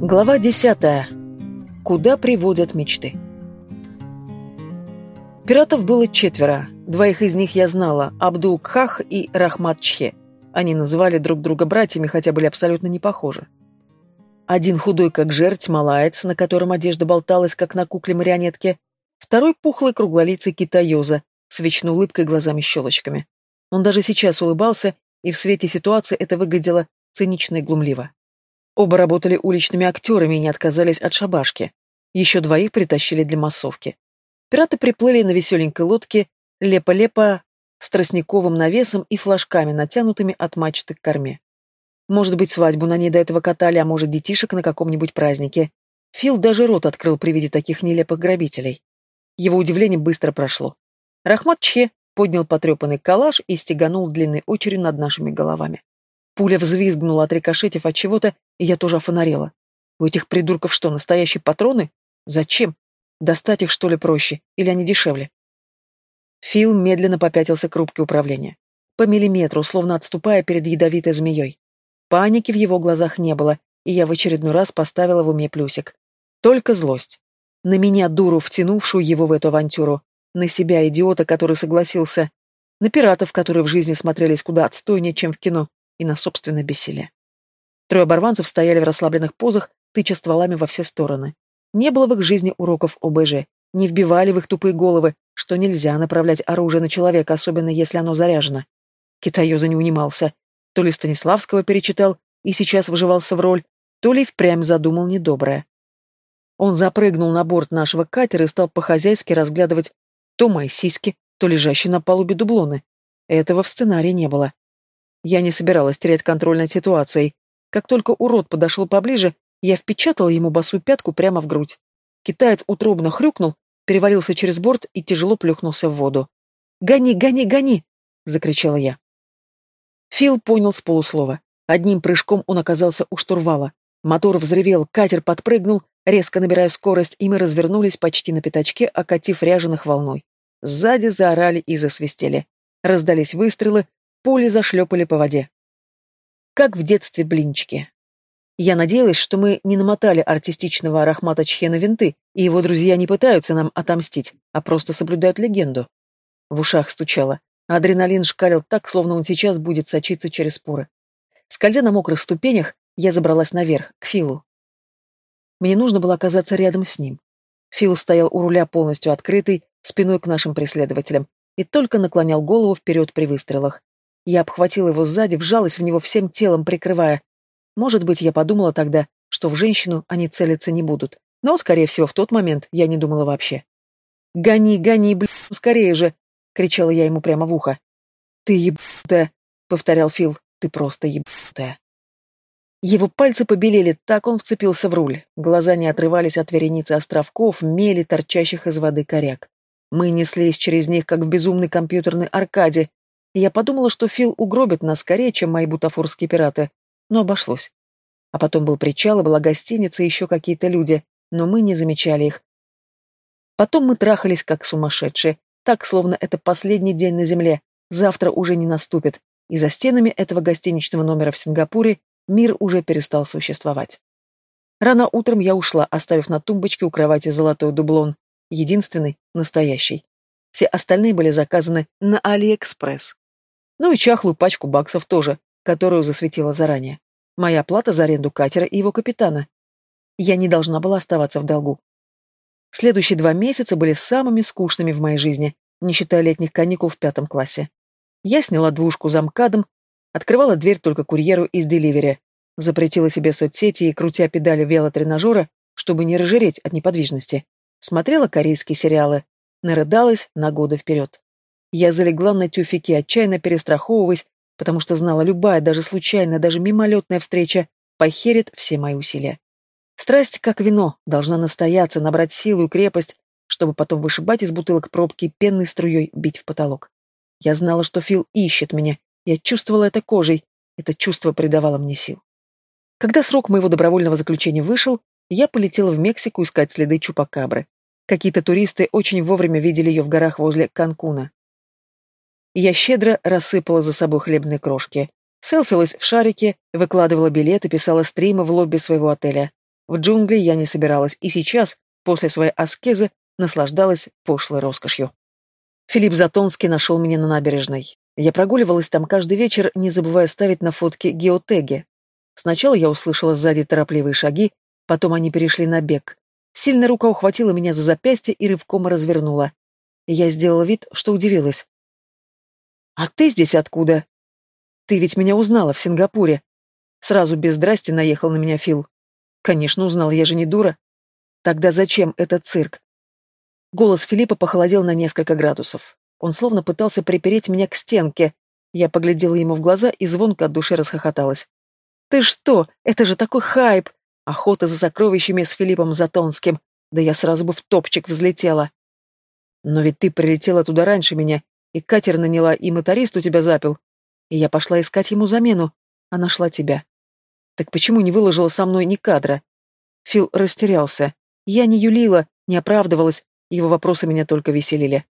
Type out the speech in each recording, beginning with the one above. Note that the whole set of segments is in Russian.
Глава десятая. Куда приводят мечты? Пиратов было четверо. Двоих из них я знала – Абдул Кхах и Рахмат Чхе. Они называли друг друга братьями, хотя были абсолютно не похожи. Один худой, как жерть, малаец, на котором одежда болталась, как на кукле-марионетке. Второй пухлый, круглолицый китаёза, с вечной улыбкой глазами-щелочками. Он даже сейчас улыбался, и в свете ситуации это выглядело цинично и глумливо. Оба работали уличными актерами и не отказались от шабашки. Еще двоих притащили для массовки. Пираты приплыли на веселенькой лодке, лепо-лепо, с тростниковым навесом и флажками, натянутыми от мачты к корме. Может быть, свадьбу на ней до этого катали, а может, детишек на каком-нибудь празднике. Фил даже рот открыл при виде таких нелепых грабителей. Его удивление быстро прошло. Рахмат Че поднял потрепанный калаш и стеганул длинной очередью над нашими головами. Пуля взвизгнула, отрикошетив от чего-то, и я тоже офонарела. У этих придурков что, настоящие патроны? Зачем? Достать их, что ли, проще? Или они дешевле? Фил медленно попятился к рубке управления. По миллиметру, словно отступая перед ядовитой змеей. Паники в его глазах не было, и я в очередной раз поставила в уме плюсик. Только злость. На меня, дуру, втянувшую его в эту авантюру. На себя, идиота, который согласился. На пиратов, которые в жизни смотрелись куда отстойнее, чем в кино и на собственное бессилие. Трое оборванцев стояли в расслабленных позах, тыча стволами во все стороны. Не было в их жизни уроков ОБЖ, не вбивали в их тупые головы, что нельзя направлять оружие на человека, особенно если оно заряжено. Китаёза не унимался. То ли Станиславского перечитал и сейчас выживался в роль, то ли впрямь задумал недоброе. Он запрыгнул на борт нашего катера и стал по-хозяйски разглядывать то мои сиськи, то лежащие на палубе дублоны. Этого в сценарии не было. Я не собиралась терять контроль над ситуацией. Как только урод подошел поближе, я впечатала ему босую пятку прямо в грудь. Китаец утробно хрюкнул, перевалился через борт и тяжело плюхнулся в воду. «Гони, гони, гони!» — закричала я. Фил понял с полуслова. Одним прыжком он оказался у штурвала. Мотор взревел, катер подпрыгнул, резко набирая скорость, и мы развернулись почти на пятачке, окатив ряженых волной. Сзади заорали и засвистели. Раздались выстрелы, Пули зашлепали по воде. Как в детстве блинчики. Я надеялась, что мы не намотали артистичного Рахмата Чхена винты, и его друзья не пытаются нам отомстить, а просто соблюдают легенду. В ушах стучало. Адреналин шкалил так, словно он сейчас будет сочиться через споры. Скользя на мокрых ступенях, я забралась наверх, к Филу. Мне нужно было оказаться рядом с ним. Фил стоял у руля полностью открытый, спиной к нашим преследователям, и только наклонял голову вперед при выстрелах. Я обхватила его сзади, вжалась в него всем телом, прикрывая. Может быть, я подумала тогда, что в женщину они целиться не будут. Но, скорее всего, в тот момент я не думала вообще. «Гони, гони, блин, скорее же!» — кричала я ему прямо в ухо. «Ты ебутая!» — повторял Фил. «Ты просто ебутая!» Его пальцы побелели, так он вцепился в руль. Глаза не отрывались от вереницы островков, мели, торчащих из воды коряк. Мы неслись через них, как в безумной компьютерной аркаде, я подумала, что Фил угробит нас скорее, чем мои бутафорские пираты, но обошлось. А потом был причал, и была гостиница, и еще какие-то люди, но мы не замечали их. Потом мы трахались, как сумасшедшие, так, словно это последний день на земле, завтра уже не наступит, и за стенами этого гостиничного номера в Сингапуре мир уже перестал существовать. Рано утром я ушла, оставив на тумбочке у кровати золотой дублон, единственный, настоящий. Все остальные были заказаны на Алиэкспресс. Ну и чахлую пачку баксов тоже, которую засветила заранее. Моя плата за аренду катера и его капитана. Я не должна была оставаться в долгу. Следующие два месяца были самыми скучными в моей жизни, не считая летних каникул в пятом классе. Я сняла двушку замкадом, открывала дверь только курьеру из деливери, запретила себе соцсети и, крутя педали велотренажера, чтобы не разжиреть от неподвижности, смотрела корейские сериалы, нарыдалась на годы вперед. Я залегла на тюфике, отчаянно перестраховываясь, потому что знала, любая, даже случайная, даже мимолетная встреча похерит все мои усилия. Страсть, как вино, должна настояться, набрать силу и крепость, чтобы потом вышибать из бутылок пробки пенной струей бить в потолок. Я знала, что Фил ищет меня, я чувствовала это кожей, это чувство придавало мне сил. Когда срок моего добровольного заключения вышел, я полетела в Мексику искать следы Чупакабры. Какие-то туристы очень вовремя видели ее в горах возле Канкуна. Я щедро рассыпала за собой хлебные крошки. Селфилась в шарике, выкладывала билеты, писала стримы в лобби своего отеля. В джунгли я не собиралась, и сейчас, после своей аскезы, наслаждалась пошлой роскошью. Филипп Затонский нашел меня на набережной. Я прогуливалась там каждый вечер, не забывая ставить на фотки геотеги. Сначала я услышала сзади торопливые шаги, потом они перешли на бег. Сильная рука ухватила меня за запястье и рывком развернула. Я сделала вид, что удивилась. «А ты здесь откуда?» «Ты ведь меня узнала в Сингапуре». Сразу без здрасти наехал на меня Фил. «Конечно, узнал, я же не дура». «Тогда зачем этот цирк?» Голос Филиппа похолодел на несколько градусов. Он словно пытался припереть меня к стенке. Я поглядела ему в глаза и звонко от души расхохоталась. «Ты что? Это же такой хайп! Охота за сокровищами с Филиппом Затонским. Да я сразу бы в топчик взлетела. Но ведь ты прилетела туда раньше меня, и катер наняла, и моторист у тебя запил. И я пошла искать ему замену, а нашла тебя. Так почему не выложила со мной ни кадра? Фил растерялся. Я не юлила, не оправдывалась, его вопросы меня только веселили.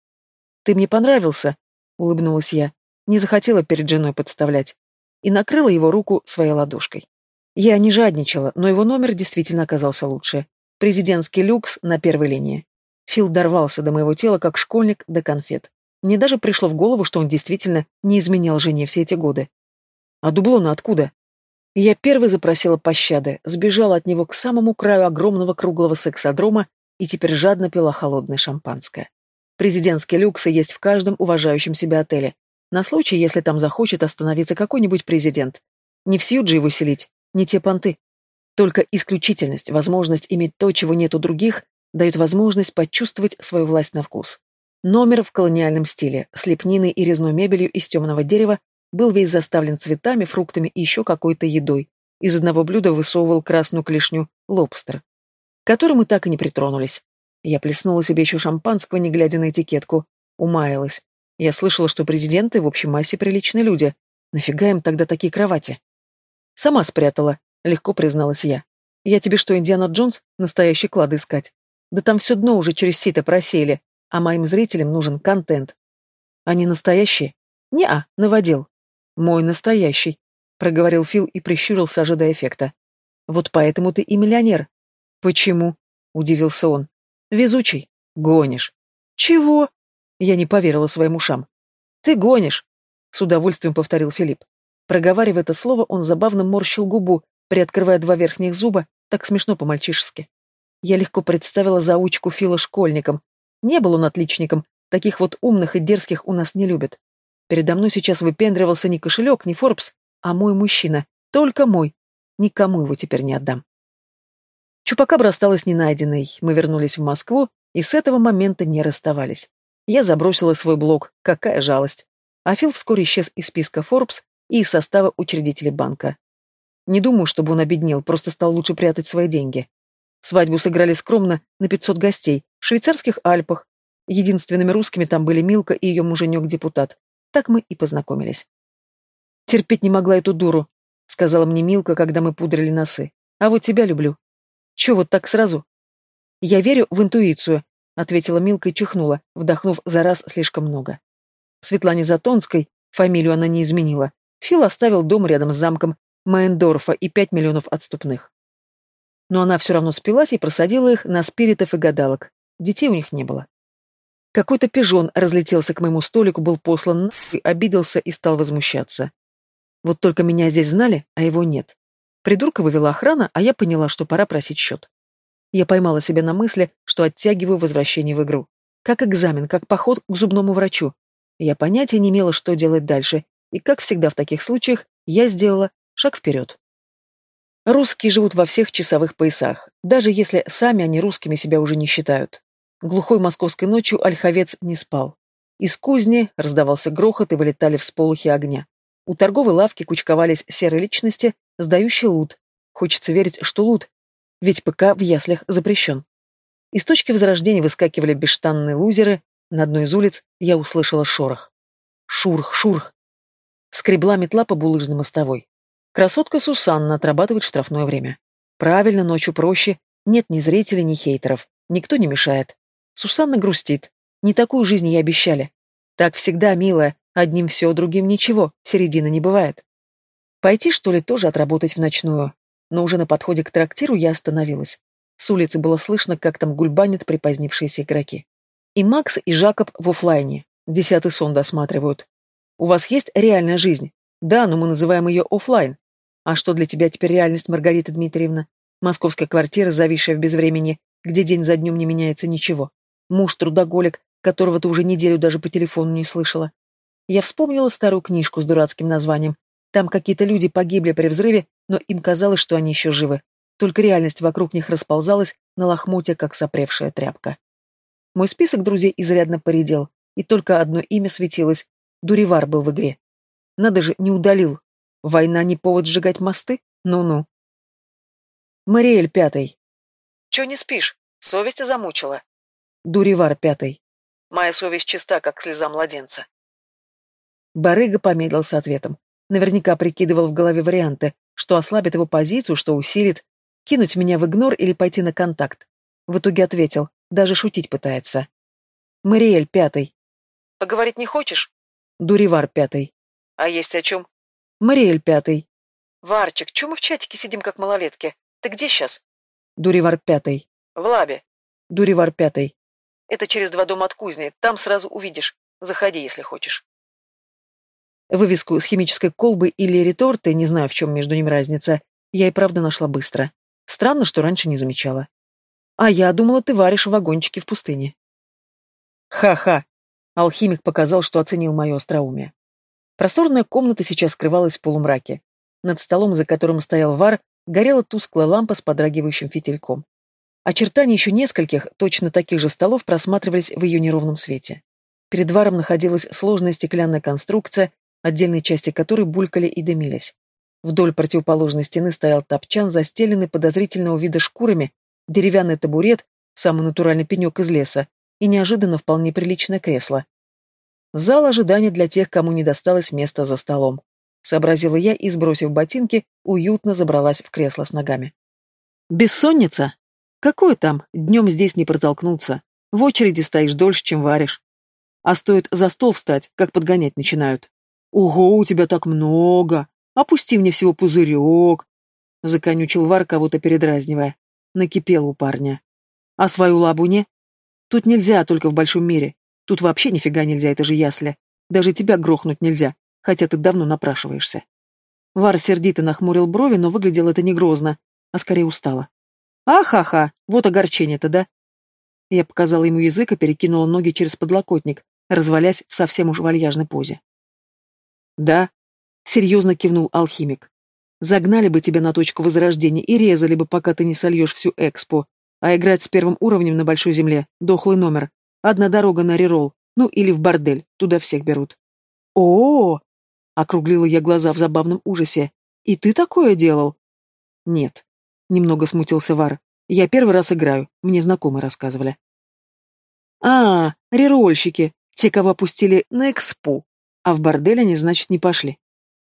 «Ты мне понравился», — улыбнулась я, не захотела перед женой подставлять, и накрыла его руку своей ладошкой. Я не жадничала, но его номер действительно оказался лучше. Президентский люкс на первой линии. Фил дорвался до моего тела, как школьник до конфет. Мне даже пришло в голову, что он действительно не изменял жене все эти годы. А дублона откуда? Я первой запросила пощады, сбежала от него к самому краю огромного круглого сексодрома и теперь жадно пила холодное шампанское. Президентские люксы есть в каждом уважающем себя отеле. На случай, если там захочет остановиться какой-нибудь президент. Не в Сьюджи его селить, не те понты. Только исключительность, возможность иметь то, чего нет у других, дают возможность почувствовать свою власть на вкус. Номер в колониальном стиле, с лепниной и резной мебелью из темного дерева, был весь заставлен цветами, фруктами и еще какой-то едой. Из одного блюда высовывал красную клешню лобстер, к которой мы так и не притронулись. Я плеснула себе еще шампанского, не глядя на этикетку. Умаялась. Я слышала, что президенты в общей массе приличные люди. Нафига им тогда такие кровати? Сама спрятала, легко призналась я. Я тебе что, Индиана Джонс, настоящий клад искать? Да там все дно уже через сито просели, а моим зрителям нужен контент. Они настоящие? Не-а, наводил. Мой настоящий, проговорил Фил и прищурился, ожидая эффекта. Вот поэтому ты и миллионер. Почему? Удивился он. Везучий. Гонишь. Чего? Я не поверила своим ушам. Ты гонишь, с удовольствием повторил Филипп. Проговаривая это слово, он забавно морщил губу, приоткрывая два верхних зуба, так смешно по-мальчишески. Я легко представила заучку Фила школьником. Не был он отличником, таких вот умных и дерзких у нас не любят. Передо мной сейчас выпендривался не кошелек, не Форбс, а мой мужчина, только мой. Никому его теперь не отдам. Чупакабра осталась ненайденной, мы вернулись в Москву и с этого момента не расставались. Я забросила свой блог, какая жалость. А Фил вскоре исчез из списка Forbes, и из состава учредителей банка. Не думаю, чтобы он обеднел, просто стал лучше прятать свои деньги. Свадьбу сыграли скромно, на 500 гостей, швейцарских Альпах. Единственными русскими там были Милка и ее муженек-депутат. Так мы и познакомились. «Терпеть не могла эту дуру», — сказала мне Милка, когда мы пудрили носы. «А вот тебя люблю». «Че, вот так сразу?» «Я верю в интуицию», — ответила Милка и чихнула, вдохнув за раз слишком много. Светлане Затонской, фамилию она не изменила, Фил оставил дом рядом с замком Майндорфа и пять миллионов отступных. Но она все равно спилась и просадила их на спиритов и гадалок. Детей у них не было. Какой-то пижон разлетелся к моему столику, был послан обиделся и стал возмущаться. Вот только меня здесь знали, а его нет. Придурка вывела охрана, а я поняла, что пора просить счет. Я поймала себя на мысли, что оттягиваю возвращение в игру. Как экзамен, как поход к зубному врачу. Я понятия не имела, что делать дальше, и, как всегда в таких случаях, я сделала шаг вперед. Русские живут во всех часовых поясах, даже если сами они русскими себя уже не считают. Глухой московской ночью ольховец не спал. Из кузни раздавался грохот и вылетали всполохи огня. У торговой лавки кучковались серые личности, сдающие лут. Хочется верить, что лут, ведь ПК в яслях запрещен. Из точки возрождения выскакивали бесштанные лузеры, на одной из улиц я услышала шорох. Шурх, шурх. Скребла метла по булыжной мостовой. Красотка Сусанна отрабатывает штрафное время. Правильно, ночью проще. Нет ни зрителей, ни хейтеров. Никто не мешает. Сусанна грустит. Не такую жизнь ей обещали. Так всегда, милая. Одним все, другим ничего. Середины не бывает. Пойти, что ли, тоже отработать в ночную? но уже на подходе к трактиру я остановилась. С улицы было слышно, как там гульбанят припозднившиеся игроки. И Макс, и Жакоб в офлайне. Десятый сон досматривают. У вас есть реальная жизнь? Да, но мы называем ее офлайн. А что для тебя теперь реальность, Маргарита Дмитриевна? Московская квартира, зависшая в безвремени, где день за днем не меняется ничего. Муж трудоголик, которого ты уже неделю даже по телефону не слышала. Я вспомнила старую книжку с дурацким названием. Там какие-то люди погибли при взрыве, но им казалось, что они еще живы. Только реальность вокруг них расползалась на лохмотья, как сопревшая тряпка. Мой список друзей изрядно поредел, и только одно имя светилось. Дуривар был в игре. Надо же, не удалил. Война не повод сжигать мосты? Ну-ну. Мариэль пятый. Че не спишь? Совесть замучила. Дуривар пятый. Моя совесть чиста, как слеза младенца. Барыга помедлил с ответом. Наверняка прикидывал в голове варианты, что ослабит его позицию, что усилит, кинуть меня в игнор или пойти на контакт. В итоге ответил, даже шутить пытается. Мариэль пятый. Поговорить не хочешь? Дуривар пятый. А есть о чем? Мариэль пятый. Варчик, чё мы в чатике сидим, как малолетки? Ты где сейчас? Дуривар пятый. В лабе. Дуривар пятый. Это через два дома от кузни, там сразу увидишь. Заходи, если хочешь. Вывеску с химической колбы или реторты, не знаю, в чем между ними разница, я и правда нашла быстро. Странно, что раньше не замечала. А я думала, ты варишь вагончики в пустыне. Ха-ха. Алхимик показал, что оценил мое остроумие. Просторная комната сейчас скрывалась в полумраке. Над столом, за которым стоял вар, горела тусклая лампа с подрагивающим фитильком. Очертания еще нескольких, точно таких же столов просматривались в ее неровном свете. Перед варом находилась сложная стеклянная конструкция, отдельные части которой булькали и дымились. Вдоль противоположной стены стоял топчан, застеленный подозрительного вида шкурами, деревянный табурет, самый натуральный пенек из леса, и неожиданно вполне приличное кресло. Зал ожидания для тех, кому не досталось места за столом. Сообразила я и, сбросив ботинки, уютно забралась в кресло с ногами. «Бессонница?» Какой там, днем здесь не протолкнуться. В очереди стоишь дольше, чем варишь. А стоит за стол встать, как подгонять начинают. Ого, у тебя так много! Опусти мне всего пузырек!» Законючил Вар, кого-то передразнивая. Накипел у парня. «А свою лабуне? Тут нельзя, только в большом мире. Тут вообще нифига нельзя, это же ясли. Даже тебя грохнуть нельзя, хотя ты давно напрашиваешься». Вар сердито нахмурил брови, но выглядело это не грозно, а скорее устало. «Ахаха, вот огорчение-то, да?» Я показала ему язык и перекинула ноги через подлокотник, развалясь в совсем уж вальяжной позе. «Да», — серьезно кивнул алхимик. «Загнали бы тебя на точку возрождения и резали бы, пока ты не сольешь всю экспо, а играть с первым уровнем на большой земле — дохлый номер. Одна дорога на рерол, ну или в бордель, туда всех берут». «О-о-о!» — округлила я глаза в забавном ужасе. «И ты такое делал?» «Нет», Немного смутился Вар. Я первый раз играю, мне знакомые рассказывали. А, рерольщики, те, кого опустили на экспо. А в бордель они, значит, не пошли.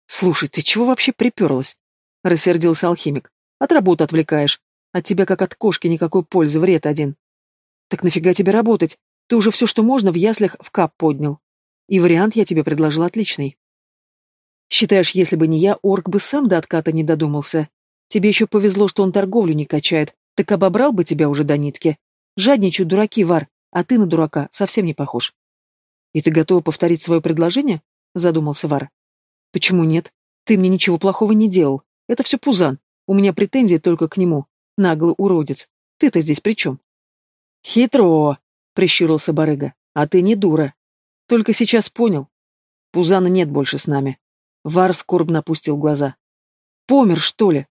Слушай, ты чего вообще приперлась? Рассердился алхимик. От работы отвлекаешь. От тебя как от кошки никакой пользы, вред один. Так нафига тебе работать? Ты уже все, что можно, в яслях в кап поднял. И вариант я тебе предложил отличный. Считаешь, если бы не я, орк бы сам до отката не додумался. Тебе еще повезло, что он торговлю не качает, так обобрал бы тебя уже до нитки. Жадничают дураки, Вар, а ты на дурака совсем не похож. И ты готова повторить свое предложение? Задумался Вар. Почему нет? Ты мне ничего плохого не делал. Это все Пузан. У меня претензии только к нему. Наглый уродец. Ты-то здесь при чем? Хитро, прищурился барыга. А ты не дура. Только сейчас понял. Пузана нет больше с нами. Вар скорбно опустил глаза. Помер, что ли?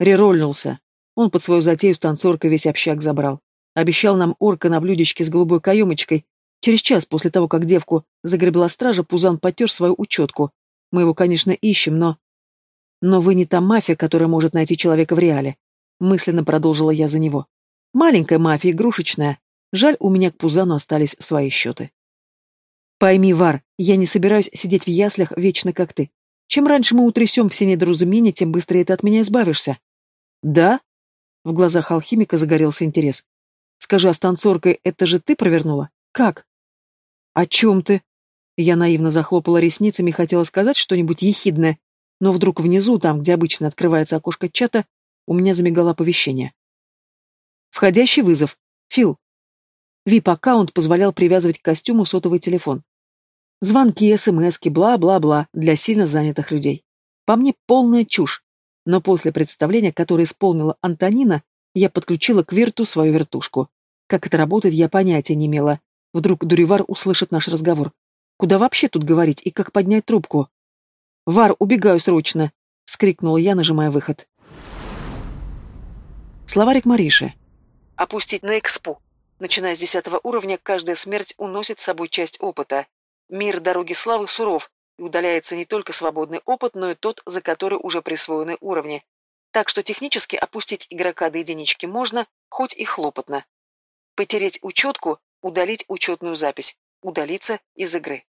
Рерольнулся. Он под свою затею с танцоркой весь общак забрал. Обещал нам орка на блюдечке с голубой каемочкой. Через час после того, как девку загребла стража, Пузан потер свою учетку. Мы его, конечно, ищем, но... Но вы не та мафия, которая может найти человека в реале. Мысленно продолжила я за него. Маленькая мафия, игрушечная. Жаль, у меня к Пузану остались свои счеты. Пойми, Вар, я не собираюсь сидеть в яслях вечно, как ты. Чем раньше мы утрясем все недоразумения, тем быстрее ты от меня избавишься. «Да?» В глазах алхимика загорелся интерес. «Скажи, а с танцоркой это же ты провернула? Как?» «О чем ты?» Я наивно захлопала ресницами и хотела сказать что-нибудь ехидное, но вдруг внизу, там, где обычно открывается окошко чата, У меня замигало оповещение. Входящий вызов. Фил. VIP-аккаунт позволял привязывать к костюму сотовый телефон. Звонки, смски, бла-бла-бла для сильно занятых людей. По мне полная чушь. Но после представления, которое исполнила Антонина, я подключила к вирту свою вертушку. Как это работает, я понятия не имела. Вдруг Дуривар услышит наш разговор. Куда вообще тут говорить и как поднять трубку? «Вар, убегаю срочно!» — вскрикнула я, нажимая выход. Словарик Мариши. Опустить на экспу. Начиная с десятого уровня, каждая смерть уносит с собой часть опыта. Мир дороги славы суров, и удаляется не только свободный опыт, но и тот, за который уже присвоены уровни. Так что технически опустить игрока до единички можно, хоть и хлопотно. Потереть учетку, удалить учетную запись, удалиться из игры.